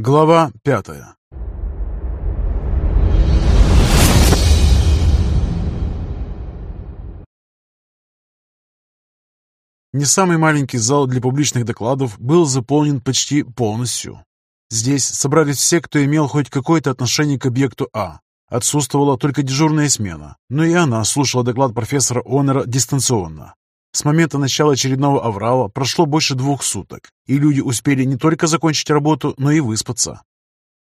Глава пятая Не самый маленький зал для публичных докладов был заполнен почти полностью. Здесь собрались все, кто имел хоть какое-то отношение к объекту А. Отсутствовала только дежурная смена, но и она слушала доклад профессора Онера дистанционно. С момента начала очередного аврала прошло больше двух суток, и люди успели не только закончить работу, но и выспаться.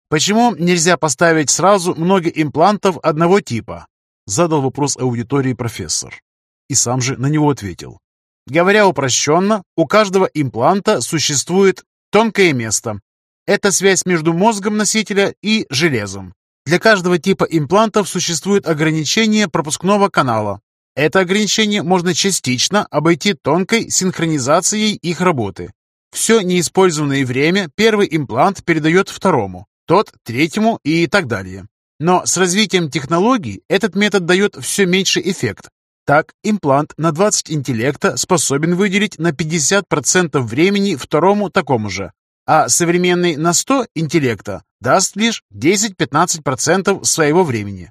«Почему нельзя поставить сразу много имплантов одного типа?» Задал вопрос аудитории профессор. И сам же на него ответил. Говоря упрощенно, у каждого импланта существует тонкое место. Это связь между мозгом носителя и железом. Для каждого типа имплантов существует ограничение пропускного канала. Это ограничение можно частично обойти тонкой синхронизацией их работы. Все неиспользованное время первый имплант передает второму, тот третьему и так далее. Но с развитием технологий этот метод дает все меньший эффект, так, имплант на 20 интеллекта способен выделить на 50% времени второму такому же, а современный на 100 интеллекта даст лишь 10-15% своего времени.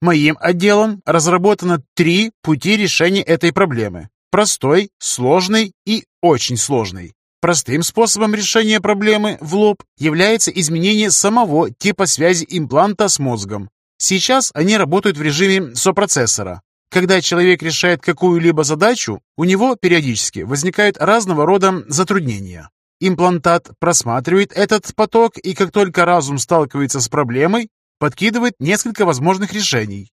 Моим отделом разработано три пути решения этой проблемы. Простой, сложный и очень сложный. Простым способом решения проблемы в лоб является изменение самого типа связи импланта с мозгом. Сейчас они работают в режиме сопроцессора, когда человек решает какую-либо задачу, у него периодически возникают разного рода затруднения. Имплантат просматривает этот поток и как только разум сталкивается с проблемой, подкидывает несколько возможных решений.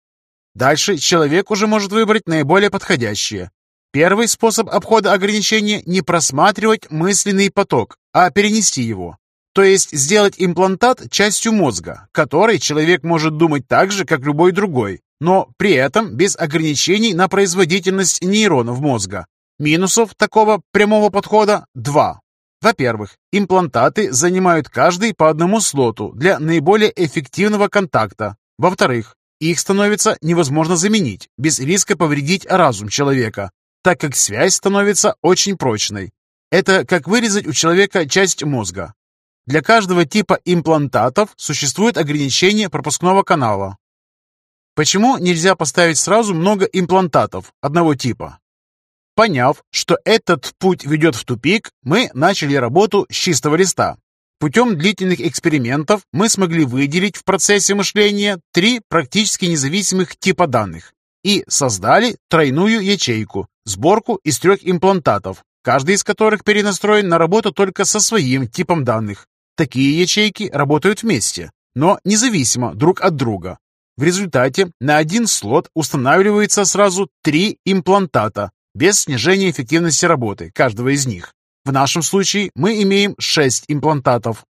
Дальше человек уже может выбрать наиболее подходящее. Первый способ обхода ограничения – не просматривать мысленный поток, а перенести его. То есть сделать имплантат частью мозга, который человек может думать так же, как любой другой, но при этом без ограничений на производительность нейронов мозга. Минусов такого прямого подхода два. Во-первых, имплантаты занимают каждый по одному слоту для наиболее эффективного контакта. Во-вторых, их становится невозможно заменить без риска повредить разум человека, так как связь становится очень прочной. Это как вырезать у человека часть мозга. Для каждого типа имплантатов существует ограничение пропускного канала. Почему нельзя поставить сразу много имплантатов одного типа? Поняв, что этот путь ведет в тупик, мы начали работу с чистого листа. Путем длительных экспериментов мы смогли выделить в процессе мышления три практически независимых типа данных и создали тройную ячейку, сборку из трех имплантатов, каждый из которых перенастроен на работу только со своим типом данных. Такие ячейки работают вместе, но независимо друг от друга, в результате на один слот устанавливается сразу три имплантата без снижения эффективности работы каждого из них. В нашем случае мы имеем 6 имплантатов.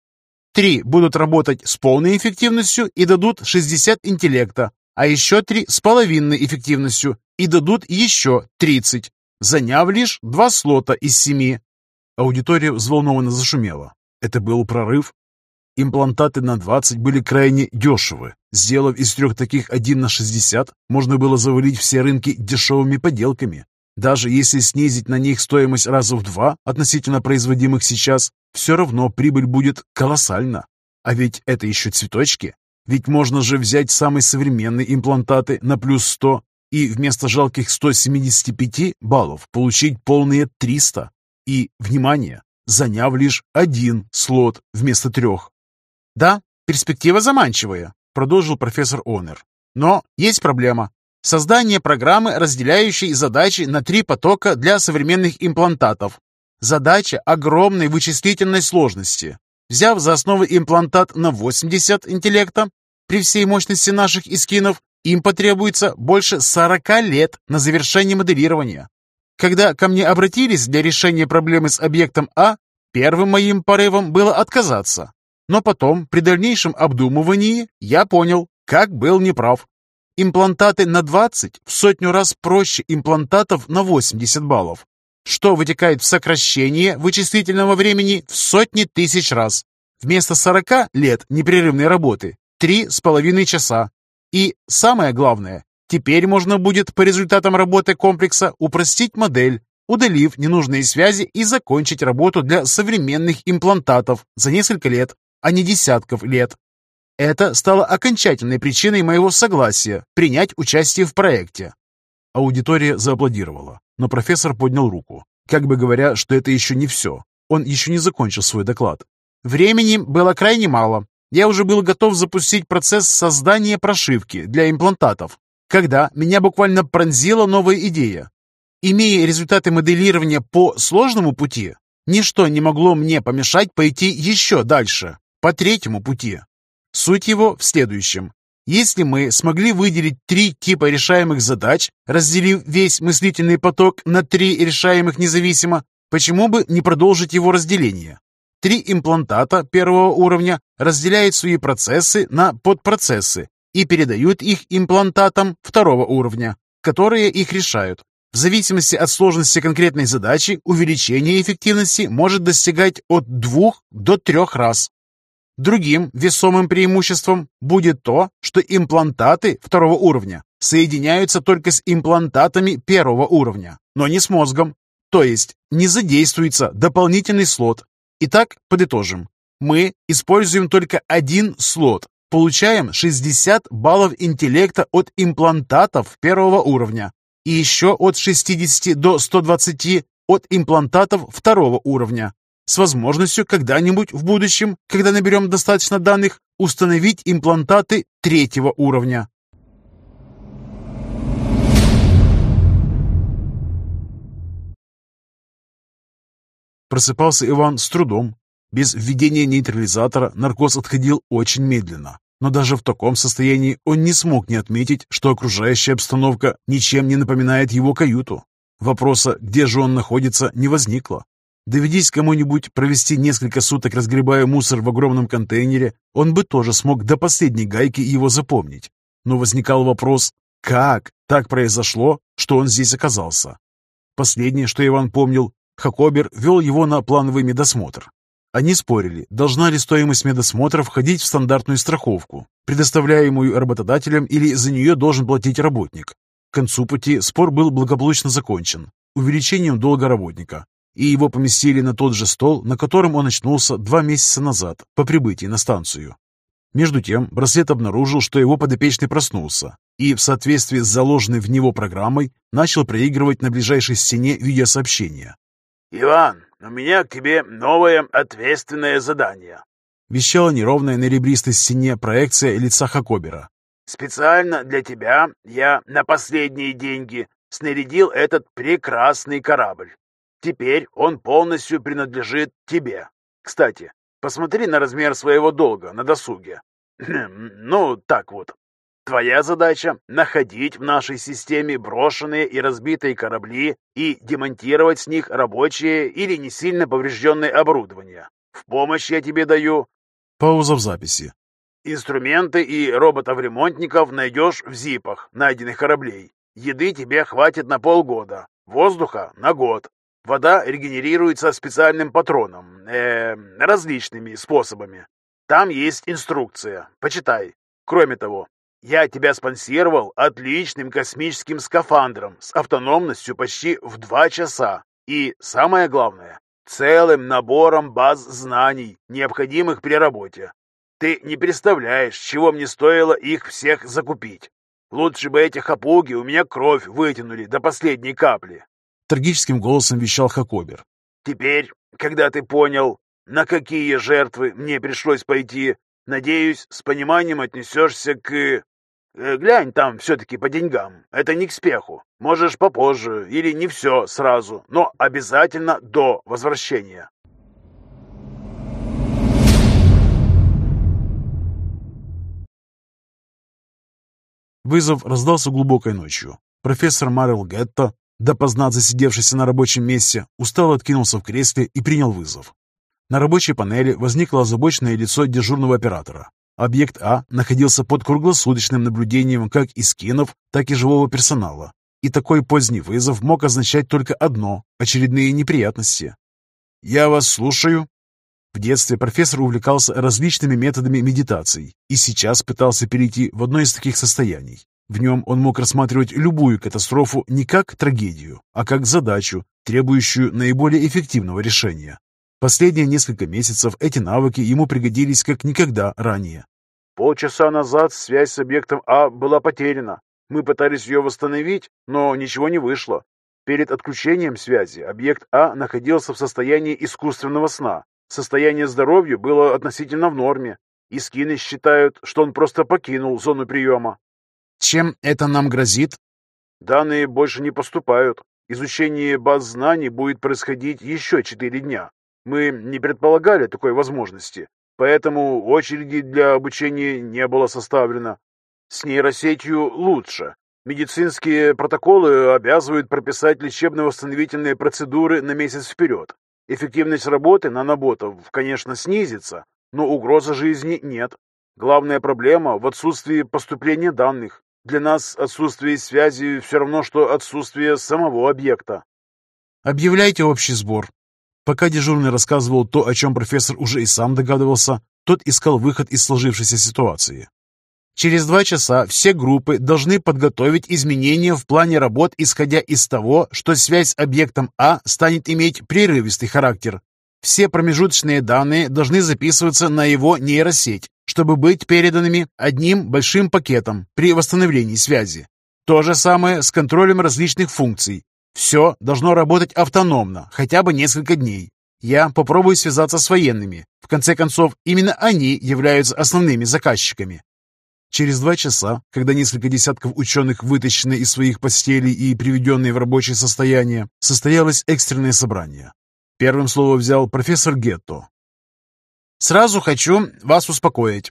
Три будут работать с полной эффективностью и дадут 60 интеллекта, а еще три с половинной эффективностью и дадут еще 30, заняв лишь два слота из семи. Аудитория взволнованно зашумела. Это был прорыв? Имплантаты на 20 были крайне дешевы. Сделав из трех таких один на 60, можно было завалить все рынки дешевыми поделками. Даже если снизить на них стоимость раза в два относительно производимых сейчас, все равно прибыль будет колоссальна. А ведь это еще цветочки. Ведь можно же взять самые современные имплантаты на плюс 100 и вместо жалких 175 баллов получить полные 300. И, внимание, заняв лишь один слот вместо трех. Да, перспектива заманчивая, продолжил профессор Онер. Но есть проблема. Создание программы, разделяющей задачи на три потока для современных имплантатов. Задача огромной вычислительной сложности. Взяв за основу имплантат на 80 интеллекта, при всей мощности наших искинов, им потребуется больше 40 лет на завершение моделирования. Когда ко мне обратились для решения проблемы с объектом А, первым моим порывом было отказаться. Но потом, при дальнейшем обдумывании, я понял, как был неправ. Имплантаты на 20 в сотню раз проще имплантатов на 80 баллов, что вытекает в сокращение вычислительного времени в сотни тысяч раз. Вместо 40 лет непрерывной работы – три с половиной часа. И самое главное, теперь можно будет по результатам работы комплекса упростить модель, удалив ненужные связи и закончить работу для современных имплантатов за несколько лет. а не десятков лет. Это стало окончательной причиной моего согласия принять участие в проекте. Аудитория зааплодировала, но профессор поднял руку, как бы говоря, что это еще не все. Он еще не закончил свой доклад. Времени было крайне мало. Я уже был готов запустить процесс создания прошивки для имплантатов, когда меня буквально пронзила новая идея. Имея результаты моделирования по сложному пути, ничто не могло мне помешать пойти еще дальше, по третьему пути. Суть его в следующем. Если мы смогли выделить три типа решаемых задач, разделив весь мыслительный поток на три решаемых независимо, почему бы не продолжить его разделение? Три имплантата первого уровня разделяют свои процессы на подпроцессы и передают их имплантатам второго уровня, которые их решают. В зависимости от сложности конкретной задачи, увеличение эффективности может достигать от двух до трех раз. Другим весомым преимуществом будет то, что имплантаты второго уровня соединяются только с имплантатами первого уровня, но не с мозгом. То есть не задействуется дополнительный слот. Итак, подытожим. Мы используем только один слот, получаем 60 баллов интеллекта от имплантатов первого уровня и еще от 60 до 120 от имплантатов второго уровня с возможностью когда-нибудь в будущем, когда наберем достаточно данных, установить имплантаты третьего уровня. Просыпался Иван с трудом. Без введения нейтрализатора наркоз отходил очень медленно. Но даже в таком состоянии он не смог не отметить, что окружающая обстановка ничем не напоминает его каюту. Вопроса, где же он находится, не возникло. Доведись кому-нибудь провести несколько суток, разгребая мусор в огромном контейнере, он бы тоже смог до последней гайки его запомнить. Но возникал вопрос, как так произошло, что он здесь оказался? Последнее, что Иван помнил, Хакобер вел его на плановый медосмотр. Они спорили, должна ли стоимость медосмотра входить в стандартную страховку, предоставляемую работодателем или за нее должен платить работник. К концу пути спор был благополучно закончен увеличением долга работника, и его поместили на тот же стол, на котором он очнулся два месяца назад по прибытии на станцию. Между тем, браслет обнаружил, что его подопечный проснулся и, в соответствии с заложенной в него программой, начал проигрывать на ближайшей стене видеосообщения. «Иван, у меня к тебе новое ответственное задание», вещала неровная на ребристой стене проекция лица Хакобера. «Специально для тебя я на последние деньги снарядил этот прекрасный корабль. Теперь он полностью принадлежит тебе. Кстати, посмотри на размер своего долга на досуге. ну, так вот. Твоя задача — находить в нашей системе брошенные и разбитые корабли и демонтировать с них рабочее или не сильно поврежденное оборудование. В помощь я тебе даю... Пауза в записи. Инструменты и роботов-ремонтников найдешь в зипах найденных кораблей. Еды тебе хватит на полгода, воздуха — на год. Вода регенерируется специальным патроном, э, различными способами. Там есть инструкция, почитай. Кроме того, я тебя спонсировал отличным космическим скафандром с автономностью почти в два часа. И, самое главное, целым набором баз знаний, необходимых при работе. Ты не представляешь, чего мне стоило их всех закупить. Лучше бы эти хапуги у меня кровь вытянули до последней капли. Трагическим голосом вещал Хакобер. «Теперь, когда ты понял, на какие жертвы мне пришлось пойти, надеюсь, с пониманием отнесешься к... Э, глянь там все-таки по деньгам. Это не к спеху. Можешь попозже или не все сразу, но обязательно до возвращения». Вызов раздался глубокой ночью. Профессор Марил Гетто Допоздна засидевшийся на рабочем месте, устало откинулся в кресле и принял вызов. На рабочей панели возникло озабоченное лицо дежурного оператора. Объект А находился под круглосуточным наблюдением как и скинов, так и живого персонала. И такой поздний вызов мог означать только одно – очередные неприятности. «Я вас слушаю». В детстве профессор увлекался различными методами медитаций и сейчас пытался перейти в одно из таких состояний. В нем он мог рассматривать любую катастрофу не как трагедию, а как задачу, требующую наиболее эффективного решения. Последние несколько месяцев эти навыки ему пригодились как никогда ранее. Полчаса назад связь с объектом А была потеряна. Мы пытались ее восстановить, но ничего не вышло. Перед отключением связи объект А находился в состоянии искусственного сна. Состояние здоровья было относительно в норме, и скины считают, что он просто покинул зону приема. Чем это нам грозит? Данные больше не поступают. Изучение баз знаний будет происходить еще четыре дня. Мы не предполагали такой возможности, поэтому очереди для обучения не было составлено. С нейросетью лучше. Медицинские протоколы обязывают прописать лечебно-восстановительные процедуры на месяц вперед. Эффективность работы наноботов, конечно, снизится, но угрозы жизни нет. Главная проблема в отсутствии поступления данных. Для нас отсутствие связи все равно, что отсутствие самого объекта. Объявляйте общий сбор. Пока дежурный рассказывал то, о чем профессор уже и сам догадывался, тот искал выход из сложившейся ситуации. Через два часа все группы должны подготовить изменения в плане работ, исходя из того, что связь с объектом А станет иметь прерывистый характер. Все промежуточные данные должны записываться на его нейросеть, чтобы быть переданными одним большим пакетом при восстановлении связи. То же самое с контролем различных функций. Все должно работать автономно, хотя бы несколько дней. Я попробую связаться с военными. В конце концов, именно они являются основными заказчиками. Через два часа, когда несколько десятков ученых вытащены из своих постелей и приведенные в рабочее состояние, состоялось экстренное собрание. Первым слово взял профессор Гетто. «Сразу хочу вас успокоить.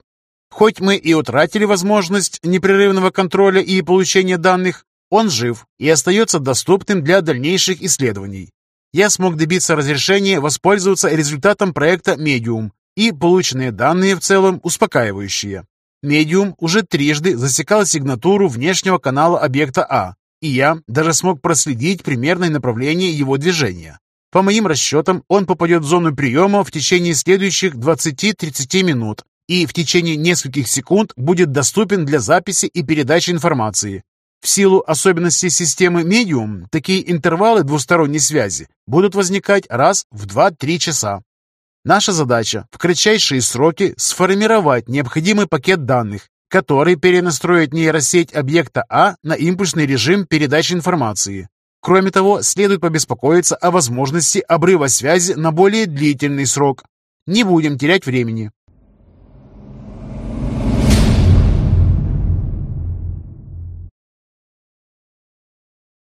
Хоть мы и утратили возможность непрерывного контроля и получения данных, он жив и остается доступным для дальнейших исследований. Я смог добиться разрешения воспользоваться результатом проекта «Медиум», и полученные данные в целом успокаивающие. «Медиум» уже трижды засекал сигнатуру внешнего канала объекта А, и я даже смог проследить примерное направление его движения. По моим расчетам, он попадет в зону приема в течение следующих 20-30 минут и в течение нескольких секунд будет доступен для записи и передачи информации. В силу особенностей системы Medium, такие интервалы двусторонней связи будут возникать раз в 2-3 часа. Наша задача в кратчайшие сроки сформировать необходимый пакет данных, который перенастроит нейросеть объекта А на импульсный режим передачи информации. Кроме того, следует побеспокоиться о возможности обрыва связи на более длительный срок. Не будем терять времени.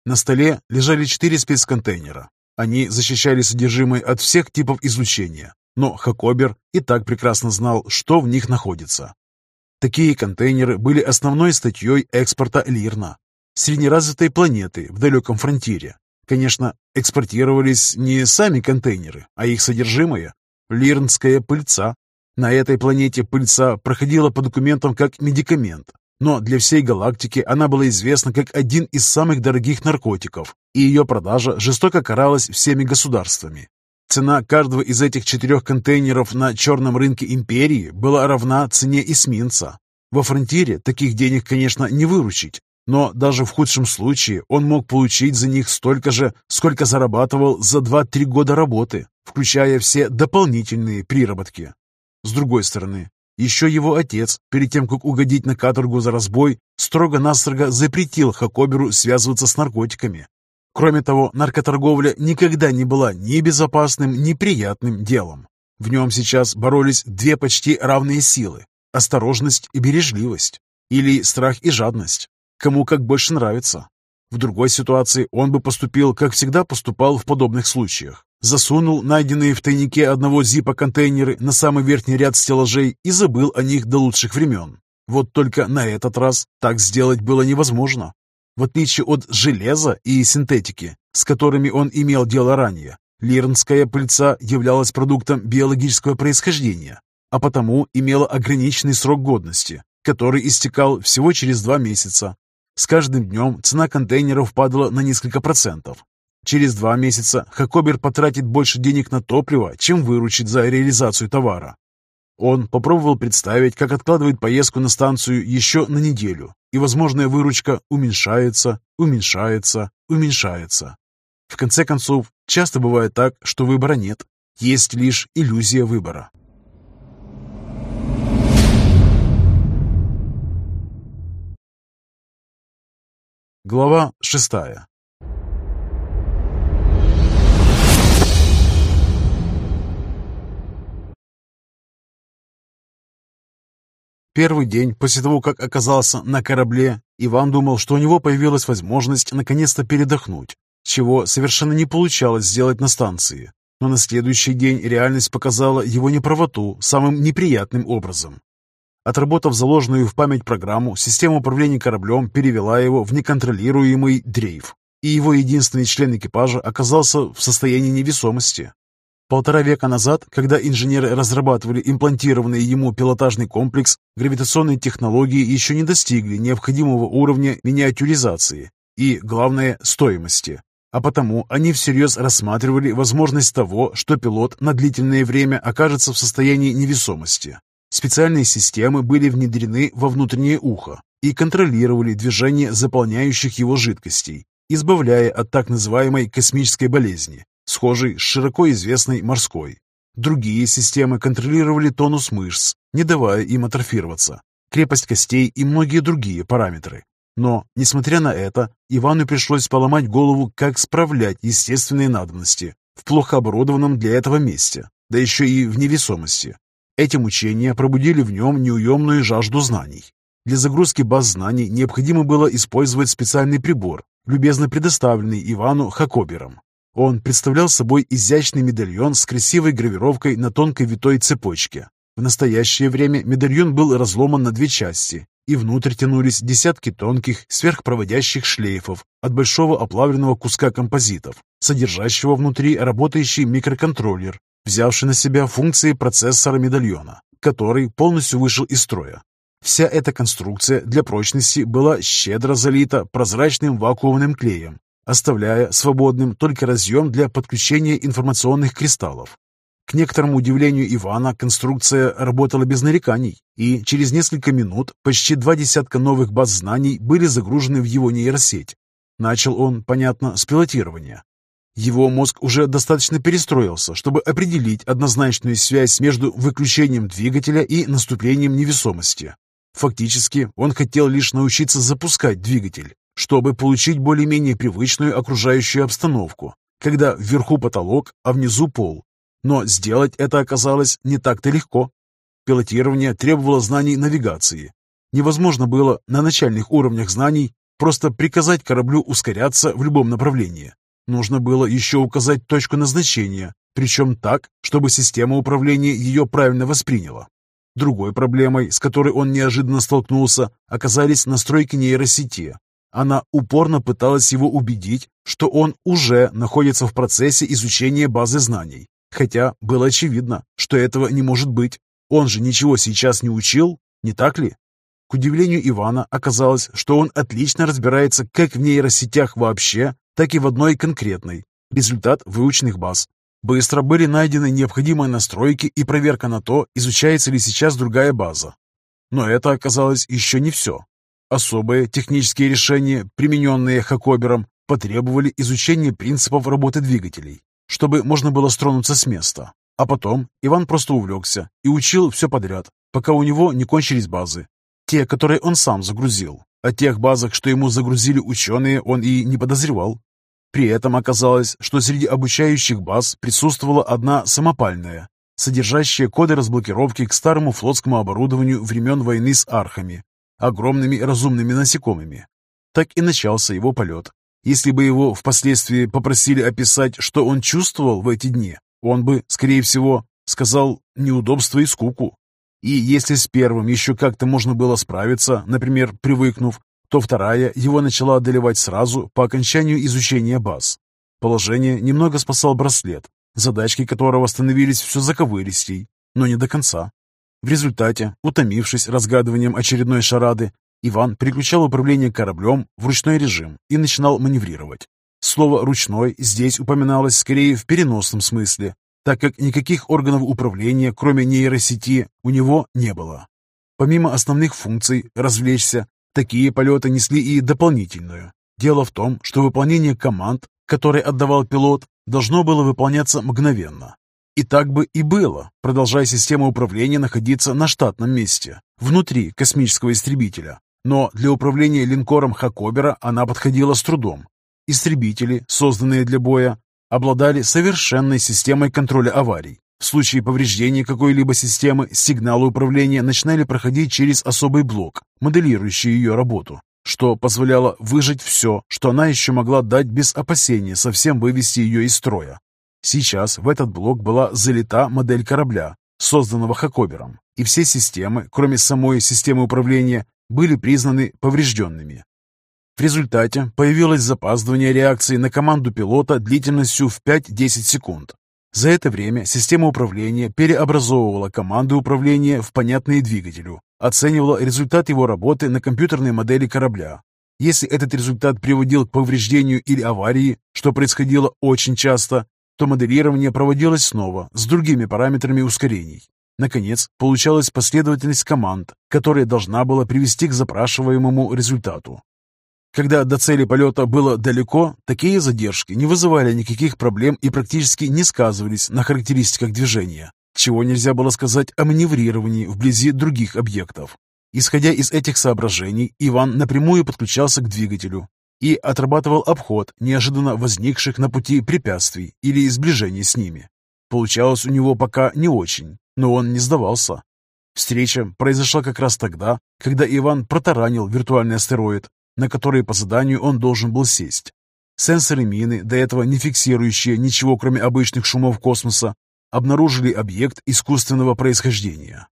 На столе лежали четыре спецконтейнера. Они защищали содержимое от всех типов излучения, но Хакобер и так прекрасно знал, что в них находится. Такие контейнеры были основной статьей экспорта Лирна, среднеразвитой планеты в далеком фронтире. Конечно, экспортировались не сами контейнеры, а их содержимое – лирнская пыльца. На этой планете пыльца проходила по документам как медикамент, но для всей галактики она была известна как один из самых дорогих наркотиков, и ее продажа жестоко каралась всеми государствами. Цена каждого из этих четырех контейнеров на черном рынке империи была равна цене эсминца. Во фронтире таких денег, конечно, не выручить, но даже в худшем случае он мог получить за них столько же, сколько зарабатывал за 2-3 года работы, включая все дополнительные приработки. С другой стороны, еще его отец, перед тем, как угодить на каторгу за разбой, строго-настрого запретил Хакоберу связываться с наркотиками. Кроме того, наркоторговля никогда не была ни безопасным, ни приятным делом. В нем сейчас боролись две почти равные силы – осторожность и бережливость, или страх и жадность, кому как больше нравится. В другой ситуации он бы поступил, как всегда поступал в подобных случаях. Засунул найденные в тайнике одного зипа контейнеры на самый верхний ряд стеллажей и забыл о них до лучших времен. Вот только на этот раз так сделать было невозможно. В отличие от железа и синтетики, с которыми он имел дело ранее, лирнская пыльца являлась продуктом биологического происхождения, а потому имела ограниченный срок годности, который истекал всего через два месяца. С каждым днем цена контейнеров падала на несколько процентов, Через два месяца Хакобер потратит больше денег на топливо, чем выручит за реализацию товара. Он попробовал представить, как откладывает поездку на станцию еще на неделю, и возможная выручка уменьшается, уменьшается, уменьшается. В конце концов, часто бывает так, что выбора нет. Есть лишь иллюзия выбора. Глава шестая Первый день после того, как оказался на корабле, Иван думал, что у него появилась возможность наконец-то передохнуть, чего совершенно не получалось сделать на станции. Но на следующий день реальность показала его неправоту самым неприятным образом. Отработав заложенную в память программу, система управления кораблем перевела его в неконтролируемый дрейф, и его единственный член экипажа оказался в состоянии невесомости. Полтора века назад, когда инженеры разрабатывали имплантированный ему пилотажный комплекс, гравитационные технологии еще не достигли необходимого уровня миниатюризации и, главное, стоимости. А потому они всерьез рассматривали возможность того, что пилот на длительное время окажется в состоянии невесомости. Специальные системы были внедрены во внутреннее ухо и контролировали движение заполняющих его жидкостей, избавляя от так называемой космической болезни, схожей с широко известной морской. Другие системы контролировали тонус мышц, не давая им атрофироваться, крепость костей и многие другие параметры. Но, несмотря на это, Ивану пришлось поломать голову, как справлять естественные надобности в плохо оборудованном для этого месте, да еще и в невесомости. Эти мучения пробудили в нем неуемную жажду знаний. Для загрузки баз знаний необходимо было использовать специальный прибор, любезно предоставленный Ивану Хакобером. Он представлял собой изящный медальон с красивой гравировкой на тонкой витой цепочке. В настоящее время медальон был разломан на две части, и внутрь тянулись десятки тонких сверхпроводящих шлейфов от большого оплавленного куска композитов, содержащего внутри работающий микроконтроллер, взявший на себя функции процессора медальона, который полностью вышел из строя. Вся эта конструкция для прочности была щедро залита прозрачным вакуумным клеем, оставляя свободным только разъем для подключения информационных кристаллов. К некоторому удивлению Ивана конструкция работала без нареканий, и через несколько минут почти два десятка новых баз знаний были загружены в его нейросеть. Начал он, понятно, с пилотирования. Его мозг уже достаточно перестроился, чтобы определить однозначную связь между выключением двигателя и наступлением невесомости. Фактически, он хотел лишь научиться запускать двигатель, чтобы получить более-менее привычную окружающую обстановку, когда вверху потолок, а внизу пол. Но сделать это оказалось не так-то легко. Пилотирование требовало знаний навигации. Невозможно было на начальных уровнях знаний просто приказать кораблю ускоряться в любом направлении. Нужно было еще указать точку назначения, причем так, чтобы система управления ее правильно восприняла. Другой проблемой, с которой он неожиданно столкнулся, оказались настройки нейросети, она упорно пыталась его убедить, что он уже находится в процессе изучения базы знаний. Хотя было очевидно, что этого не может быть. Он же ничего сейчас не учил, не так ли? К удивлению Ивана оказалось, что он отлично разбирается как в нейросетях вообще, так и в одной конкретной. Результат выученных баз. Быстро были найдены необходимые настройки и проверка на то, изучается ли сейчас другая база. Но это оказалось еще не все. Особые технические решения, примененные Хакобером, потребовали изучения принципов работы двигателей, чтобы можно было стронуться с места. А потом Иван просто увлекся и учил все подряд, пока у него не кончились базы. Те, которые он сам загрузил. О тех базах, что ему загрузили ученые, он и не подозревал. При этом оказалось, что среди обучающих баз присутствовала одна самопальная, содержащая коды разблокировки к старому флотскому оборудованию времен войны с архами, огромными разумными насекомыми. Так и начался его полет. Если бы его впоследствии попросили описать, что он чувствовал в эти дни, он бы, скорее всего, сказал неудобство и скуку. И если с первым еще как-то можно было справиться, например, привыкнув, то вторая его начала одолевать сразу по окончанию изучения баз. Положение немного спасал браслет, задачки которого становились все заковыристей, но не до конца. В результате, утомившись разгадыванием очередной шарады, Иван переключал управление кораблем в ручной режим и начинал маневрировать. Слово «ручной» здесь упоминалось скорее в переносном смысле, так как никаких органов управления, кроме нейросети, у него не было. Помимо основных функций «развлечься», такие полеты несли и дополнительную. Дело в том, что выполнение команд, которые отдавал пилот, должно было выполняться мгновенно, И так бы и было, продолжая система управления находиться на штатном месте, внутри космического истребителя. Но для управления линкором Хакобера она подходила с трудом. Истребители, созданные для боя, обладали совершенной системой контроля аварий. В случае повреждения какой-либо системы сигналы управления начинали проходить через особый блок, моделирующий ее работу, что позволяло выжить все, что она еще могла дать без опасения совсем вывести ее из строя. Сейчас в этот блок была залита модель корабля, созданного Хакобером, и все системы, кроме самой системы управления, были признаны поврежденными. В результате появилось запаздывание реакции на команду пилота длительностью в 5-10 секунд. За это время система управления переобразовывала команды управления в понятные двигателю, оценивала результат его работы на компьютерной модели корабля. Если этот результат приводил к повреждению или аварии, что происходило очень часто, то моделирование проводилось снова с другими параметрами ускорений. Наконец, получалась последовательность команд, которая должна была привести к запрашиваемому результату. Когда до цели полета было далеко, такие задержки не вызывали никаких проблем и практически не сказывались на характеристиках движения, чего нельзя было сказать о маневрировании вблизи других объектов. Исходя из этих соображений, Иван напрямую подключался к двигателю, и отрабатывал обход неожиданно возникших на пути препятствий или сближение с ними. Получалось у него пока не очень, но он не сдавался. Встреча произошла как раз тогда, когда Иван протаранил виртуальный астероид, на который по заданию он должен был сесть. Сенсоры мины, до этого не фиксирующие ничего кроме обычных шумов космоса, обнаружили объект искусственного происхождения.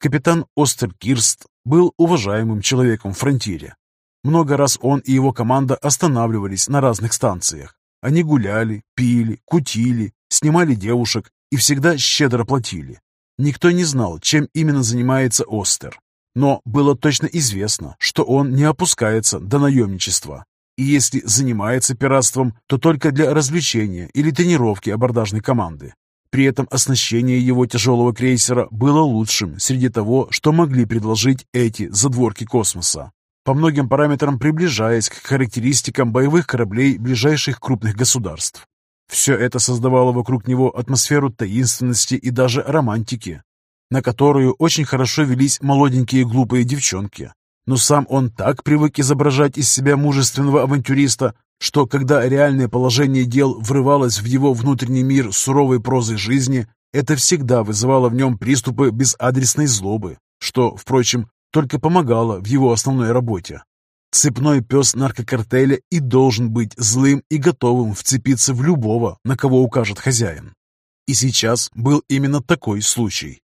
Капитан Остеркирст был уважаемым человеком в фронтире. Много раз он и его команда останавливались на разных станциях. Они гуляли, пили, кутили, снимали девушек и всегда щедро платили. Никто не знал, чем именно занимается Остер. Но было точно известно, что он не опускается до наемничества. И если занимается пиратством, то только для развлечения или тренировки абордажной команды. При этом оснащение его тяжелого крейсера было лучшим среди того, что могли предложить эти задворки космоса, по многим параметрам приближаясь к характеристикам боевых кораблей ближайших крупных государств. Все это создавало вокруг него атмосферу таинственности и даже романтики, на которую очень хорошо велись молоденькие глупые девчонки. Но сам он так привык изображать из себя мужественного авантюриста, что когда реальное положение дел врывалось в его внутренний мир суровой прозой жизни, это всегда вызывало в нем приступы безадресной злобы, что, впрочем, только помогало в его основной работе. Цепной пес наркокартеля и должен быть злым и готовым вцепиться в любого, на кого укажет хозяин. И сейчас был именно такой случай.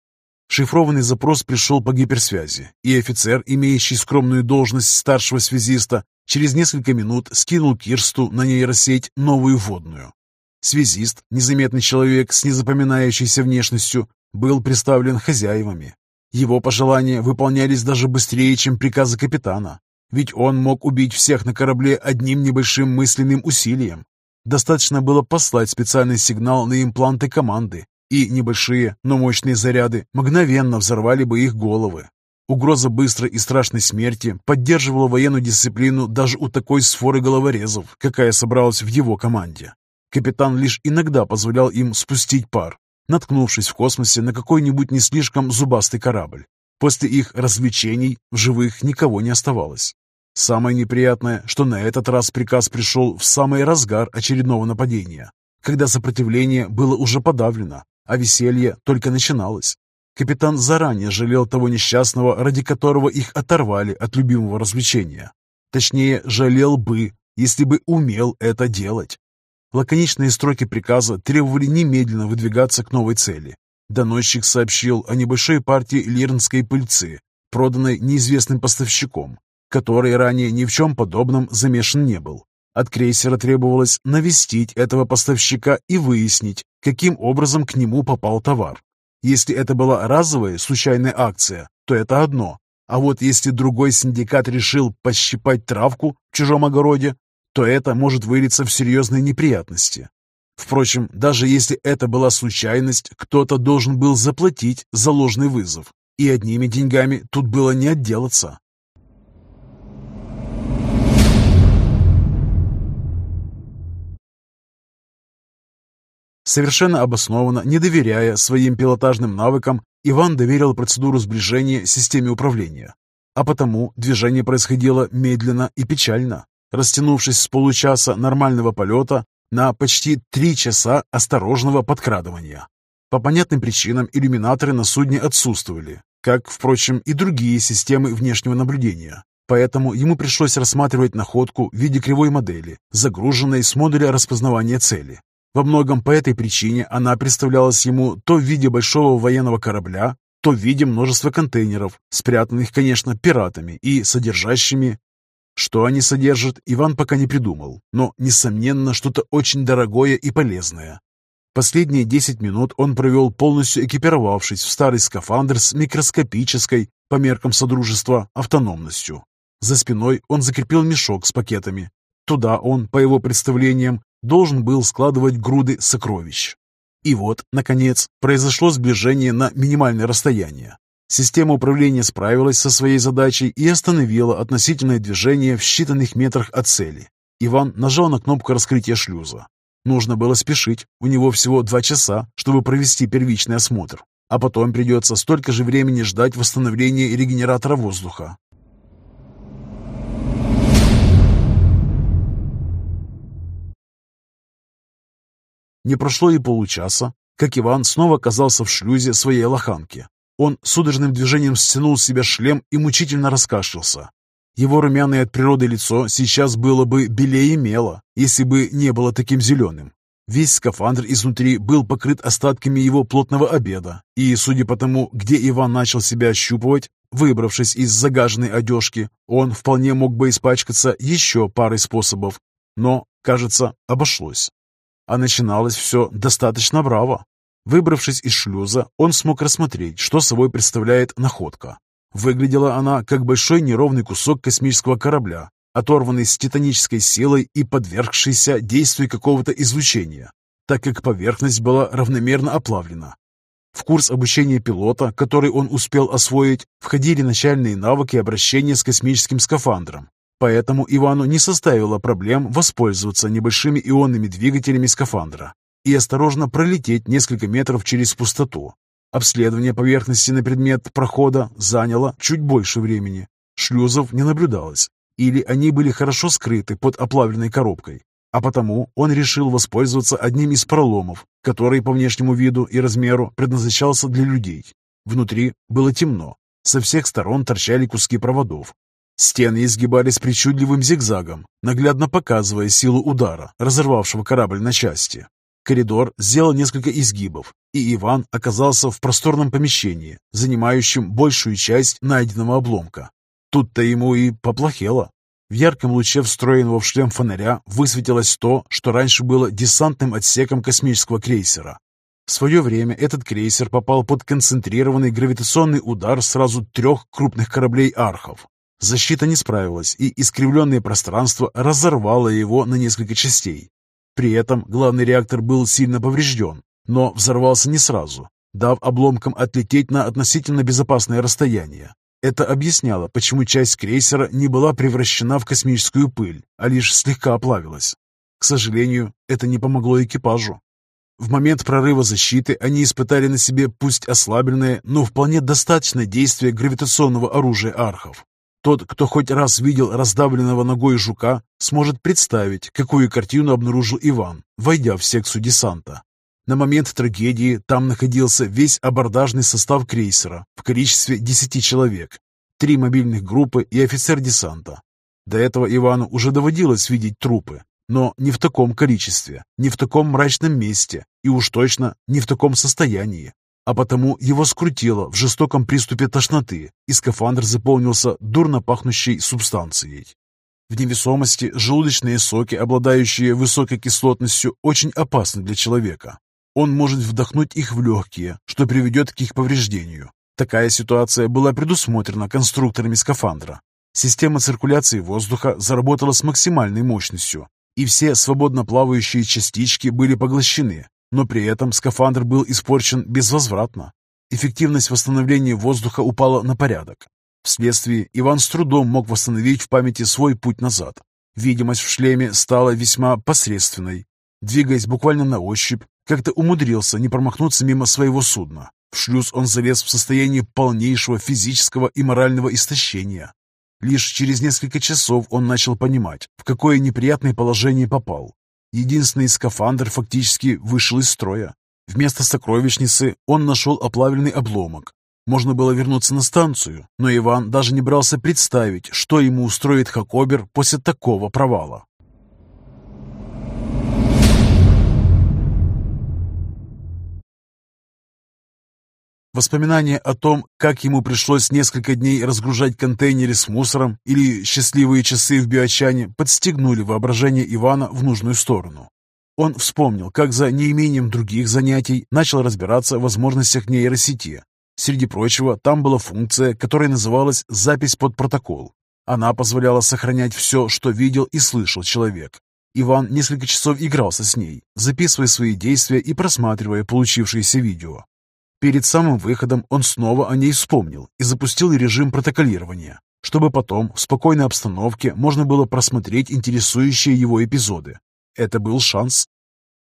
Шифрованный запрос пришел по гиперсвязи, и офицер, имеющий скромную должность старшего связиста, Через несколько минут скинул Кирсту на нейросеть новую водную. Связист, незаметный человек с незапоминающейся внешностью, был представлен хозяевами. Его пожелания выполнялись даже быстрее, чем приказы капитана, ведь он мог убить всех на корабле одним небольшим мысленным усилием. Достаточно было послать специальный сигнал на импланты команды, и небольшие, но мощные заряды мгновенно взорвали бы их головы. Угроза быстрой и страшной смерти поддерживала военную дисциплину даже у такой сфоры головорезов, какая собралась в его команде. Капитан лишь иногда позволял им спустить пар, наткнувшись в космосе на какой-нибудь не слишком зубастый корабль. После их развлечений в живых никого не оставалось. Самое неприятное, что на этот раз приказ пришел в самый разгар очередного нападения, когда сопротивление было уже подавлено, а веселье только начиналось. Капитан заранее жалел того несчастного, ради которого их оторвали от любимого развлечения. Точнее, жалел бы, если бы умел это делать. Лаконичные строки приказа требовали немедленно выдвигаться к новой цели. Доносчик сообщил о небольшой партии лирнской пыльцы, проданной неизвестным поставщиком, который ранее ни в чем подобном замешан не был. От крейсера требовалось навестить этого поставщика и выяснить, каким образом к нему попал товар. Если это была разовая, случайная акция, то это одно. А вот если другой синдикат решил пощипать травку в чужом огороде, то это может вылиться в серьезные неприятности. Впрочем, даже если это была случайность, кто-то должен был заплатить за ложный вызов, и одними деньгами тут было не отделаться. Совершенно обоснованно, не доверяя своим пилотажным навыкам, Иван доверил процедуру сближения системе управления. А потому движение происходило медленно и печально растянувшись с получаса нормального полета на почти три часа осторожного подкрадывания. По понятным причинам иллюминаторы на судне отсутствовали, как, впрочем, и другие системы внешнего наблюдения. Поэтому ему пришлось рассматривать находку в виде кривой модели, загруженной с модуля распознавания цели. Во многом по этой причине она представлялась ему то в виде большого военного корабля, то в виде множества контейнеров, спрятанных, конечно, пиратами и содержащими... Что они содержат, Иван пока не придумал, но, несомненно, что-то очень дорогое и полезное. Последние 10 минут он провел полностью экипировавшись в старый скафандр с микроскопической, по меркам Содружества, автономностью. За спиной он закрепил мешок с пакетами. Туда он, по его представлениям, должен был складывать груды сокровищ. И вот, наконец, произошло сближение на минимальное расстояние. Система управления справилась со своей задачей и остановила относительное движение в считанных метрах от цели. Иван нажал на кнопку раскрытия шлюза. Нужно было спешить, у него всего два часа, чтобы провести первичный осмотр, а потом придется столько же времени ждать восстановления регенератора воздуха. Не прошло и получаса, как Иван снова оказался в шлюзе своей лоханки. Он судорожным движением стянул с себя шлем и мучительно раскашлялся. Его румяное от природы лицо сейчас было бы белее мела, если бы не было таким зеленым. Весь скафандр изнутри был покрыт остатками его плотного обеда, и, судя по тому, где Иван начал себя ощупывать, выбравшись из загаженной одежки, он вполне мог бы испачкаться еще парой способов. Но, кажется, обошлось. А начиналось все достаточно браво. Выбравшись из шлюза, он смог рассмотреть, что собой представляет находка. Выглядела она как большой неровный кусок космического корабля, оторванный с титанической силой и подвергшийся действию какого-то излучения, так как поверхность была равномерно оплавлена. В курс обучения пилота, который он успел освоить, входили начальные навыки обращения с космическим скафандром, Поэтому Ивану не составило проблем воспользоваться небольшими ионными двигателями скафандра и осторожно пролететь несколько метров через пустоту. Обследование поверхности на предмет прохода заняло чуть больше времени. Шлюзов не наблюдалось, или они были хорошо скрыты под оплавленной коробкой. А потому он решил воспользоваться одним из проломов, который по внешнему виду и размеру предназначался для людей. Внутри было темно. Со всех сторон торчали куски проводов, Стены изгибались причудливым зигзагом, наглядно показывая силу удара, разорвавшего корабль на части. Коридор сделал несколько изгибов, и Иван оказался в просторном помещении, занимающем большую часть найденного обломка. Тут-то ему и поплохело. В ярком луче встроенного в шлем фонаря высветилось то, что раньше было десантным отсеком космического крейсера. В свое время этот крейсер попал под концентрированный гравитационный удар сразу трех крупных кораблей «Архов», Защита не справилась, и искривленное пространство разорвало его на несколько частей. При этом главный реактор был сильно поврежден, но взорвался не сразу, дав обломкам отлететь на относительно безопасное расстояние. Это объясняло, почему часть крейсера не была превращена в космическую пыль, а лишь слегка оплавилась. К сожалению, это не помогло экипажу. В момент прорыва защиты они испытали на себе пусть ослабленное, но вполне достаточное действие гравитационного оружия архов. Тот, кто хоть раз видел раздавленного ногой жука, сможет представить, какую картину обнаружил Иван, войдя в секцию десанта. На момент трагедии там находился весь абордажный состав крейсера в количестве 10 человек, три мобильных группы и офицер десанта. До этого Ивану уже доводилось видеть трупы, но не в таком количестве, не в таком мрачном месте и уж точно не в таком состоянии а потому его скрутило в жестоком приступе тошноты, и скафандр заполнился дурно пахнущей субстанцией. В невесомости желудочные соки, обладающие высокой кислотностью, очень опасны для человека. Он может вдохнуть их в легкие, что приведет к их повреждению. Такая ситуация была предусмотрена конструкторами скафандра. Система циркуляции воздуха заработала с максимальной мощностью, и все свободно плавающие частички были поглощены, но при этом скафандр был испорчен безвозвратно. Эффективность восстановления воздуха упала на порядок. Вследствие Иван с трудом мог восстановить в памяти свой путь назад. Видимость в шлеме стала весьма посредственной. Двигаясь буквально на ощупь, как-то умудрился не промахнуться мимо своего судна. В шлюз он залез в состоянии полнейшего физического и морального истощения. Лишь через несколько часов он начал понимать, в какое неприятное положение попал. Единственный скафандр фактически вышел из строя. Вместо сокровищницы он нашел оплавленный обломок. Можно было вернуться на станцию, но Иван даже не брался представить, что ему устроит Хакобер после такого провала. Воспоминания о том, как ему пришлось несколько дней разгружать контейнеры с мусором или счастливые часы в биочане, подстегнули воображение Ивана в нужную сторону. Он вспомнил, как за неимением других занятий начал разбираться в возможностях нейросети. Среди прочего, там была функция, которая называлась «запись под протокол». Она позволяла сохранять все, что видел и слышал человек. Иван несколько часов игрался с ней, записывая свои действия и просматривая получившееся видео. Перед самым выходом он снова о ней вспомнил и запустил режим протоколирования, чтобы потом в спокойной обстановке можно было просмотреть интересующие его эпизоды. Это был шанс.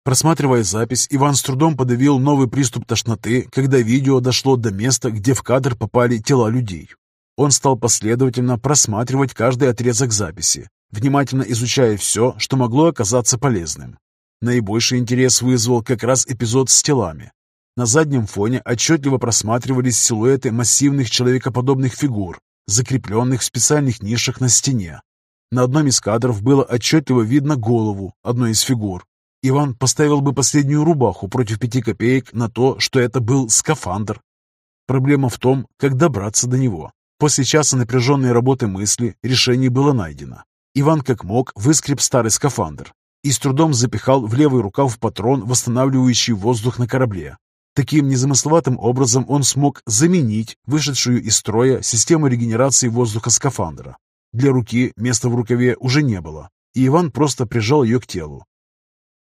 Просматривая запись, Иван с трудом подавил новый приступ тошноты, когда видео дошло до места, где в кадр попали тела людей. Он стал последовательно просматривать каждый отрезок записи, внимательно изучая все, что могло оказаться полезным. Наибольший интерес вызвал как раз эпизод с телами, на заднем фоне отчетливо просматривались силуэты массивных человекоподобных фигур, закрепленных в специальных нишах на стене. На одном из кадров было отчетливо видно голову одной из фигур. Иван поставил бы последнюю рубаху против пяти копеек на то, что это был скафандр. Проблема в том, как добраться до него. После часа напряженной работы мысли решение было найдено. Иван как мог выскреб старый скафандр и с трудом запихал в левый рукав патрон, восстанавливающий воздух на корабле. Таким незамысловатым образом он смог заменить вышедшую из строя систему регенерации воздуха скафандра. Для руки места в рукаве уже не было, и Иван просто прижал ее к телу.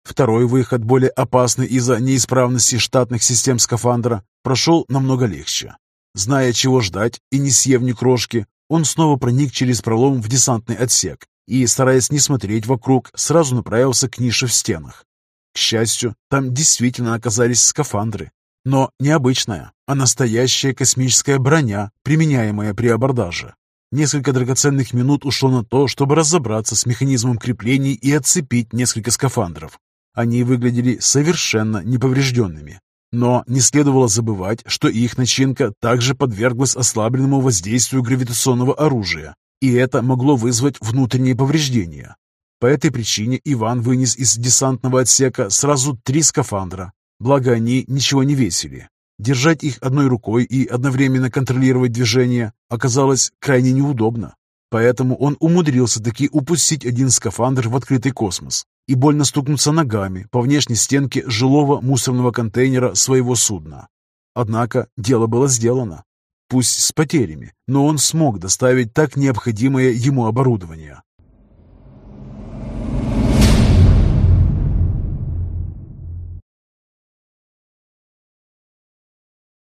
Второй выход, более опасный из-за неисправности штатных систем скафандра, прошел намного легче. Зная, чего ждать и не съев ни крошки, он снова проник через пролом в десантный отсек и, стараясь не смотреть вокруг, сразу направился к нише в стенах. К счастью, там действительно оказались скафандры. Но не обычная, а настоящая космическая броня, применяемая при абордаже. Несколько драгоценных минут ушло на то, чтобы разобраться с механизмом креплений и отцепить несколько скафандров. Они выглядели совершенно неповрежденными. Но не следовало забывать, что их начинка также подверглась ослабленному воздействию гравитационного оружия, и это могло вызвать внутренние повреждения. По этой причине Иван вынес из десантного отсека сразу три скафандра, благо они ничего не весили. Держать их одной рукой и одновременно контролировать движение оказалось крайне неудобно. Поэтому он умудрился таки упустить один скафандр в открытый космос и больно стукнуться ногами по внешней стенке жилого мусорного контейнера своего судна. Однако дело было сделано. Пусть с потерями, но он смог доставить так необходимое ему оборудование.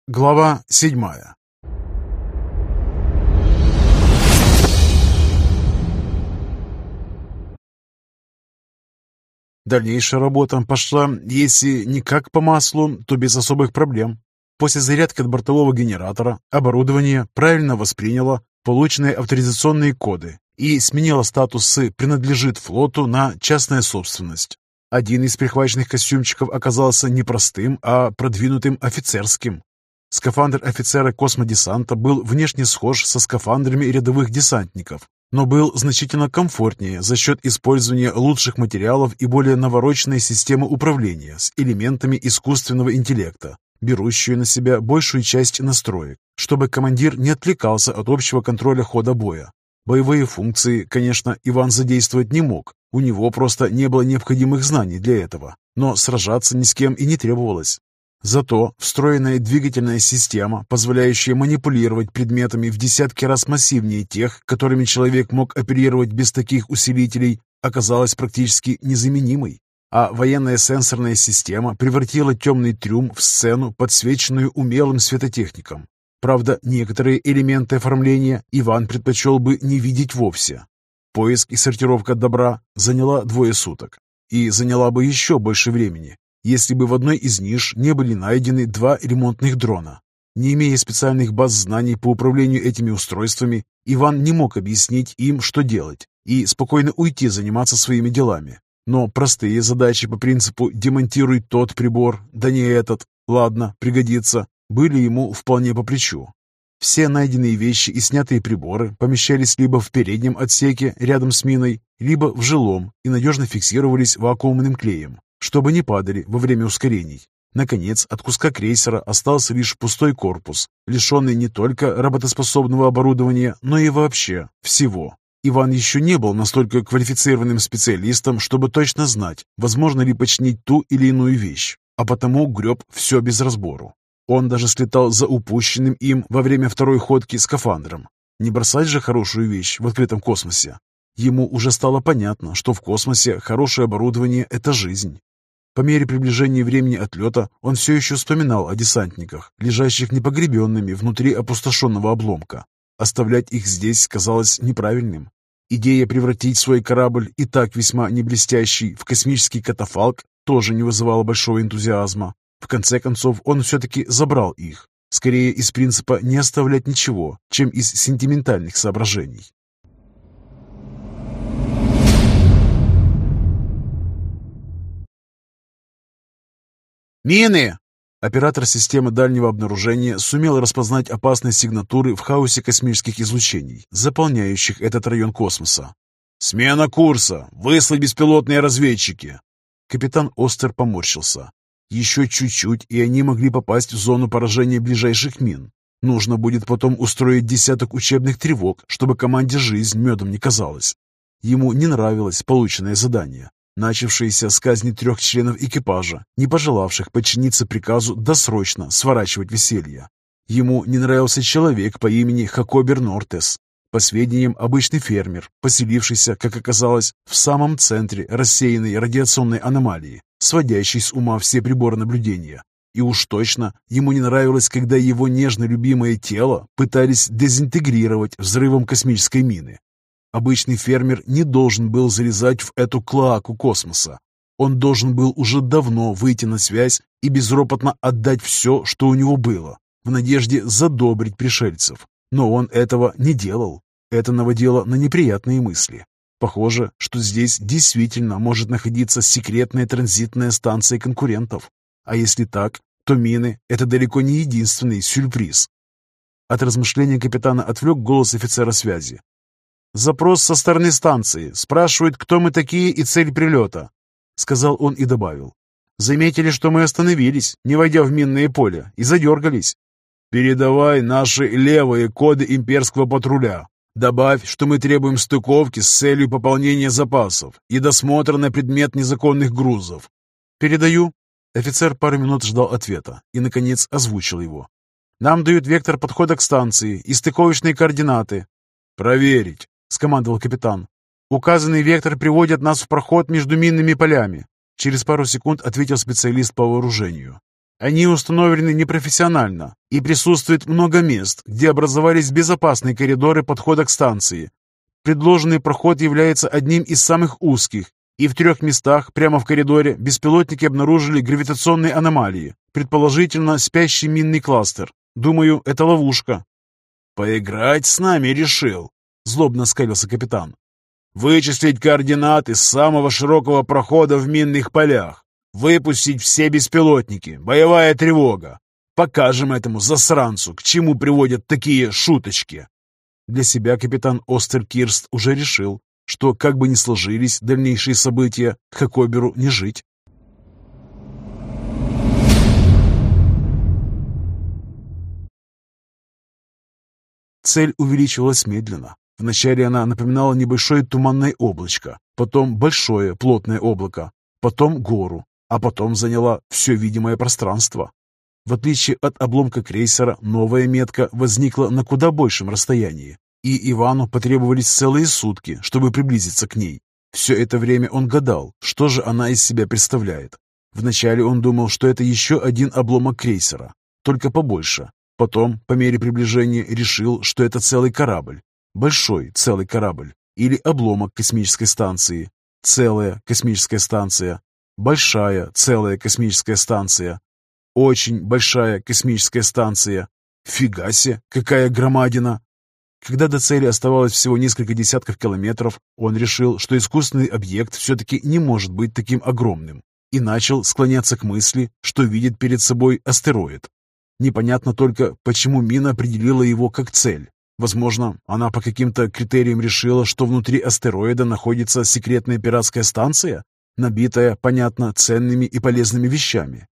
Глава седьмая Дальнейшая работа пошла, если не как по маслу, то без особых проблем. После зарядки от бортового генератора оборудование правильно восприняло полученные авторизационные коды и сменило статус с «принадлежит флоту» на «частная собственность». Один из прихваченных костюмчиков оказался не простым, а продвинутым офицерским. Скафандр офицера космодесанта был внешне схож со скафандрами рядовых десантников, но был значительно комфортнее за счет использования лучших материалов и более навороченной системы управления с элементами искусственного интеллекта, берущую на себя большую часть настроек, чтобы командир не отвлекался от общего контроля хода боя. Боевые функции, конечно, Иван задействовать не мог, у него просто не было необходимых знаний для этого, но сражаться ни с кем и не требовалось. Зато встроенная двигательная система, позволяющая манипулировать предметами в десятки раз массивнее тех, которыми человек мог оперировать без таких усилителей, оказалась практически незаменимой. А военная сенсорная система превратила темный трюм в сцену, подсвеченную умелым светотехником. Правда, некоторые элементы оформления Иван предпочел бы не видеть вовсе. Поиск и сортировка добра заняла двое суток и заняла бы еще больше времени, если бы в одной из ниш не были найдены два ремонтных дрона. Не имея специальных баз знаний по управлению этими устройствами, Иван не мог объяснить им, что делать, и спокойно уйти заниматься своими делами. Но простые задачи по принципу «демонтируй тот прибор, да не этот, ладно, пригодится», были ему вполне по плечу. Все найденные вещи и снятые приборы помещались либо в переднем отсеке рядом с миной, либо в жилом и надежно фиксировались вакуумным клеем, чтобы не падали во время ускорений. Наконец, от куска крейсера остался лишь пустой корпус, лишенный не только работоспособного оборудования, но и вообще всего. Иван еще не был настолько квалифицированным специалистом, чтобы точно знать, возможно ли починить ту или иную вещь, а потому греб все без разбору. Он даже слетал за упущенным им во время второй ходки скафандром. Не бросать же хорошую вещь в открытом космосе. Ему уже стало понятно, что в космосе хорошее оборудование – это жизнь. По мере приближения времени отлета он все еще вспоминал о десантниках, лежащих непогребенными внутри опустошенного обломка. Оставлять их здесь казалось неправильным. Идея превратить свой корабль, и так весьма не блестящий, в космический катафалк тоже не вызывала большого энтузиазма. В конце концов, он все-таки забрал их. Скорее из принципа не оставлять ничего, чем из сентиментальных соображений. «Мины!» Оператор системы дальнего обнаружения сумел распознать опасные сигнатуры в хаосе космических излучений, заполняющих этот район космоса. «Смена курса! Выслать беспилотные разведчики!» Капитан Остер поморщился. Еще чуть-чуть, и они могли попасть в зону поражения ближайших мин. Нужно будет потом устроить десяток учебных тревог, чтобы команде жизнь медом не казалась. Ему не нравилось полученное задание, начавшееся с казни трех членов экипажа, не пожелавших подчиниться приказу досрочно сворачивать веселье. Ему не нравился человек по имени Хакобер Нортес, по сведениям, обычный фермер, поселившийся, как оказалось, в самом центре рассеянной радиационной аномалии, сводящий с ума все приборы наблюдения. И уж точно ему не нравилось, когда его нежно любимое тело пытались дезинтегрировать взрывом космической мины. Обычный фермер не должен был залезать в эту клоаку космоса. Он должен был уже давно выйти на связь и безропотно отдать все, что у него было, в надежде задобрить пришельцев. Но он этого не делал. Это наводило на неприятные мысли. Похоже, что здесь действительно может находиться секретная транзитная станция конкурентов. А если так, то мины – это далеко не единственный сюрприз. От размышления капитана отвлек голос офицера связи. «Запрос со стороны станции. Спрашивают, кто мы такие и цель прилета», — сказал он и добавил. «Заметили, что мы остановились, не войдя в минное поле, и задергались». «Передавай наши левые коды имперского патруля», Добавь, что мы требуем стыковки с целью пополнения запасов и досмотра на предмет незаконных грузов. Передаю. Офицер пару минут ждал ответа и, наконец, озвучил его. Нам дают вектор подхода к станции и стыковочные координаты. Проверить, скомандовал капитан. Указанный вектор приводит нас в проход между минными полями. Через пару секунд ответил специалист по вооружению. Они установлены непрофессионально, и присутствует много мест, где образовались безопасные коридоры подхода к станции. Предложенный проход является одним из самых узких, и в трех местах прямо в коридоре беспилотники обнаружили гравитационные аномалии, предположительно спящий минный кластер. Думаю, это ловушка. «Поиграть с нами решил», — злобно скалился капитан. «Вычислить координаты самого широкого прохода в минных полях. Выпустить все беспилотники. Боевая тревога. Покажем этому засранцу, к чему приводят такие шуточки. Для себя капитан Остеркирст уже решил, что, как бы ни сложились дальнейшие события, Хакоберу не жить. Цель увеличивалась медленно. Вначале она напоминала небольшое туманное облачко, потом большое плотное облако, потом гору, а потом заняла все видимое пространство. В отличие от обломка крейсера, новая метка возникла на куда большем расстоянии, и Ивану потребовались целые сутки, чтобы приблизиться к ней. Все это время он гадал, что же она из себя представляет. Вначале он думал, что это еще один обломок крейсера, только побольше. Потом, по мере приближения, решил, что это целый корабль. Большой целый корабль. Или обломок космической станции. Целая космическая станция. Большая, целая космическая станция. Очень большая космическая станция. Фига себе, какая громадина! Когда до цели оставалось всего несколько десятков километров, он решил, что искусственный объект все-таки не может быть таким огромным, и начал склоняться к мысли, что видит перед собой астероид. Непонятно только, почему Мина определила его как цель. Возможно, она по каким-то критериям решила, что внутри астероида находится секретная пиратская станция, набитая, понятно, ценными и полезными вещами.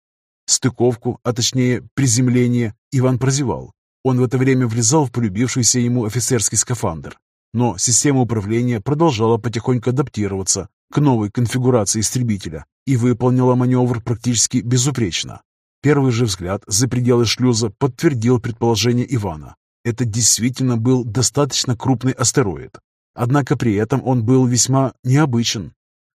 Стыковку, а точнее приземление, Иван прозевал. Он в это время влезал в полюбившийся ему офицерский скафандр. Но система управления продолжала потихоньку адаптироваться к новой конфигурации истребителя и выполнила маневр практически безупречно. Первый же взгляд за пределы шлюза подтвердил предположение Ивана. Это действительно был достаточно крупный астероид. Однако при этом он был весьма необычен.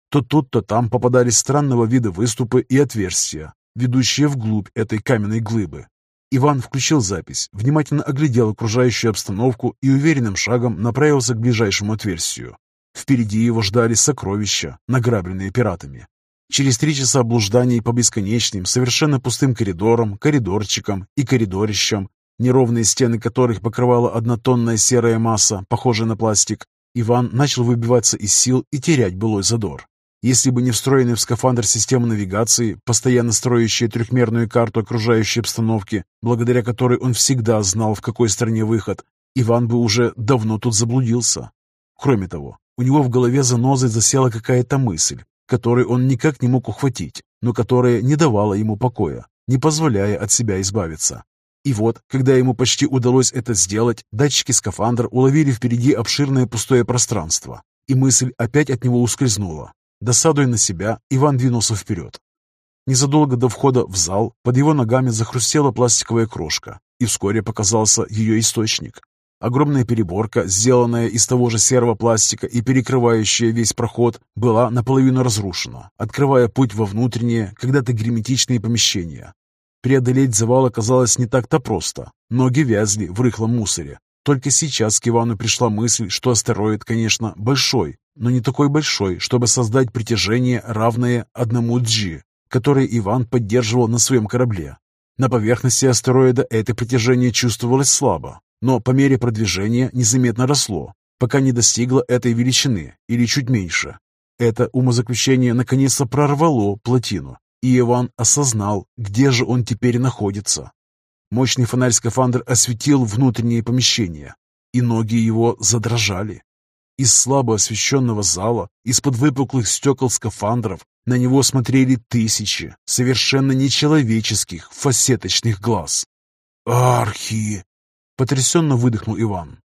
То тут, то там попадались странного вида выступы и отверстия, ведущие вглубь этой каменной глыбы. Иван включил запись, внимательно оглядел окружающую обстановку и уверенным шагом направился к ближайшему отверстию. Впереди его ждали сокровища, награбленные пиратами. Через три часа блужданий по бесконечным, совершенно пустым коридорам, коридорчикам и коридорищам, неровные стены которых покрывала однотонная серая масса, похожая на пластик, Иван начал выбиваться из сил и терять былой задор. Если бы не встроенная в скафандр система навигации, постоянно строящая трехмерную карту окружающей обстановки, благодаря которой он всегда знал, в какой стране выход, Иван бы уже давно тут заблудился. Кроме того, у него в голове занозой засела какая-то мысль, которую он никак не мог ухватить, но которая не давала ему покоя, не позволяя от себя избавиться. И вот, когда ему почти удалось это сделать, датчики скафандра уловили впереди обширное пустое пространство, и мысль опять от него ускользнула. Досадуя на себя, Иван двинулся вперед. Незадолго до входа в зал под его ногами захрустела пластиковая крошка, и вскоре показался ее источник. Огромная переборка, сделанная из того же серого пластика и перекрывающая весь проход, была наполовину разрушена, открывая путь во внутренние, когда-то герметичные помещения. Преодолеть завал оказалось не так-то просто. Ноги вязли в рыхлом мусоре. Только сейчас к Ивану пришла мысль, что астероид, конечно, большой, но не такой большой, чтобы создать притяжение, равное одному G, которое Иван поддерживал на своем корабле. На поверхности астероида это притяжение чувствовалось слабо, но по мере продвижения незаметно росло, пока не достигло этой величины или чуть меньше. Это умозаключение наконец-то прорвало плотину, и Иван осознал, где же он теперь находится. Мощный фонарь скафандр осветил внутренние помещения, и ноги его задрожали. Из слабо освещенного зала, из-под выпуклых стекол скафандров, на него смотрели тысячи совершенно нечеловеческих фасеточных глаз. «Архи!» — потрясенно выдохнул Иван.